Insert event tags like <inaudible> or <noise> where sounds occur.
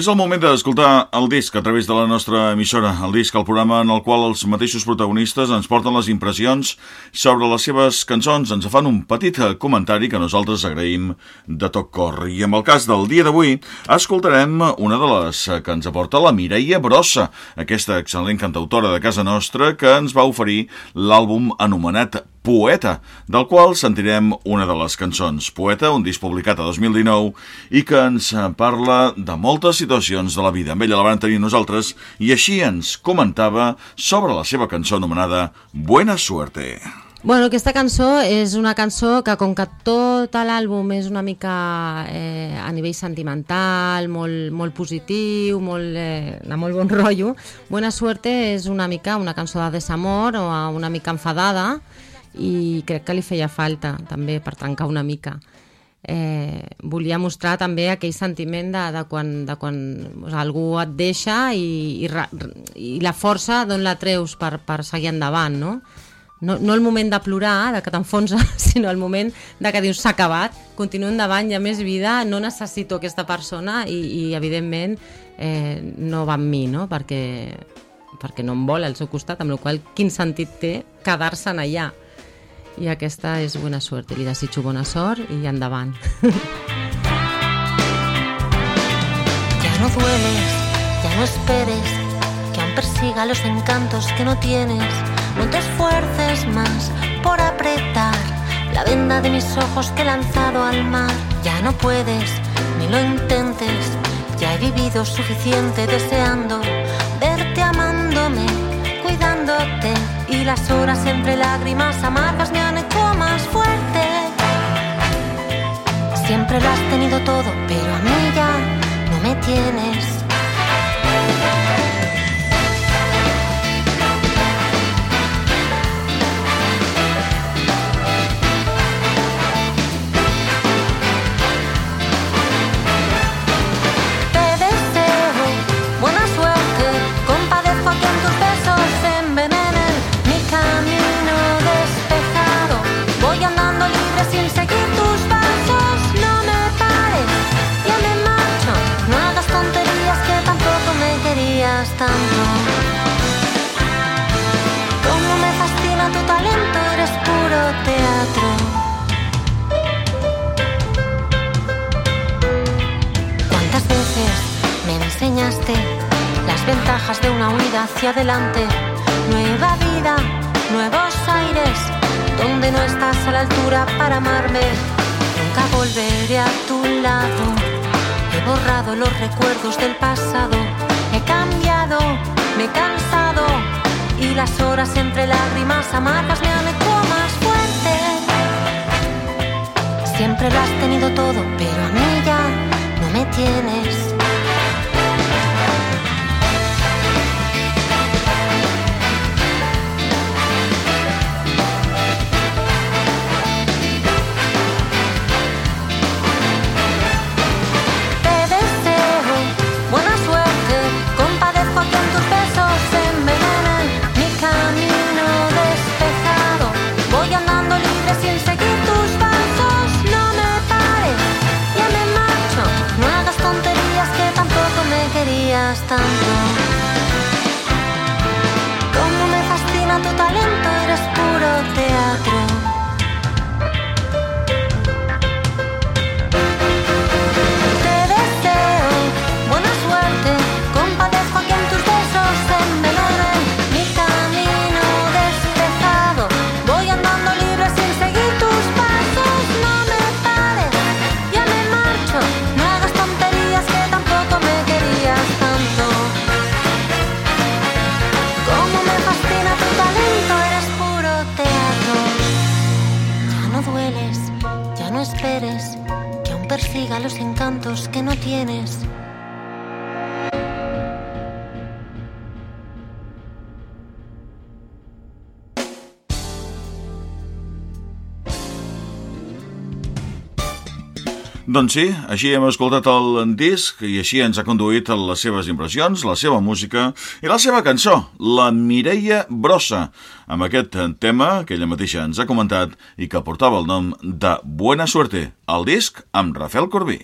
És el moment d'escoltar el disc a través de la nostra emissora, el disc, el programa en el qual els mateixos protagonistes ens porten les impressions sobre les seves cançons, ens fan un petit comentari que nosaltres agraïm de tot cor. I en el cas del dia d'avui, escoltarem una de les que ens aporta la Mireia Brossa, aquesta excel·lent cantautora de casa nostra que ens va oferir l'àlbum anomenat Poeta, del qual sentirem una de les cançons. Poeta, un disc publicat a 2019 i que ens parla de moltes situacions de la vida. Amb ella la van tenir nosaltres i així ens comentava sobre la seva cançó anomenada Buena Suerte. Bueno, aquesta cançó és una cançó que com que tot l'àlbum és una mica eh, a nivell sentimental, molt, molt positiu, molt, eh, de molt bon rotllo, Buena Suerte és una mica una cançó de desamor o una mica enfadada, i crec que li feia falta també per trencar una mica. Eh, volia mostrar també aquell sentiment de, de quan, de quan o sigui, algú et deixa i, i, i la força d'on la treus per, per seguir endavant, no? No, no el moment de plorar, de que t'enfonsa, <laughs> sinó el moment de que dius s'ha acabat, continuo endavant, hi ha més vida, no necessito aquesta persona i, i evidentment eh, no va amb mi, no? perquè, perquè no em vol al seu costat, amb la qual quin sentit té quedar-se'n allà i aquesta és Buena Suerte. Li desitjo bona sort i endavant. <laughs> Ya no dueles, ya no esperes que aún persiga los encantos que no tienes. No te esfuerces más por apretar la venda de mis ojos que he lanzado al mar. Ya no puedes, ni lo intentes. Ya he vivido suficiente deseando verte amándome, y las horas entre lágrimas amargas me han hecho más fuerte. Siempre lo has tenido todo, pero a mí ya no me tienes. Tanto. Como me fascina tu talento, eres puro teatro. ¿Cuántas veces me enseñaste las ventajas de una huida hacia adelante? Nueva vida, nuevos aires, donde no estás a la altura para amarme. Nunca volveré a tu lado. He borrado los recuerdos del pasado cambiado, me he cansado y las horas entre lágrimas amargas me han hecho más fuerte. Siempre lo has tenido todo, pero a mí ya no me tienes. tanto. Como me fascina tu talento. Persiga los encantos que no tienes. Doncs sí, així hem escoltat el disc i així ens ha conduït les seves impressions, la seva música i la seva cançó, la Mireia Brossa, amb aquest tema que ella mateixa ens ha comentat i que portava el nom de Buena Suerte, el disc amb Rafael Corbí.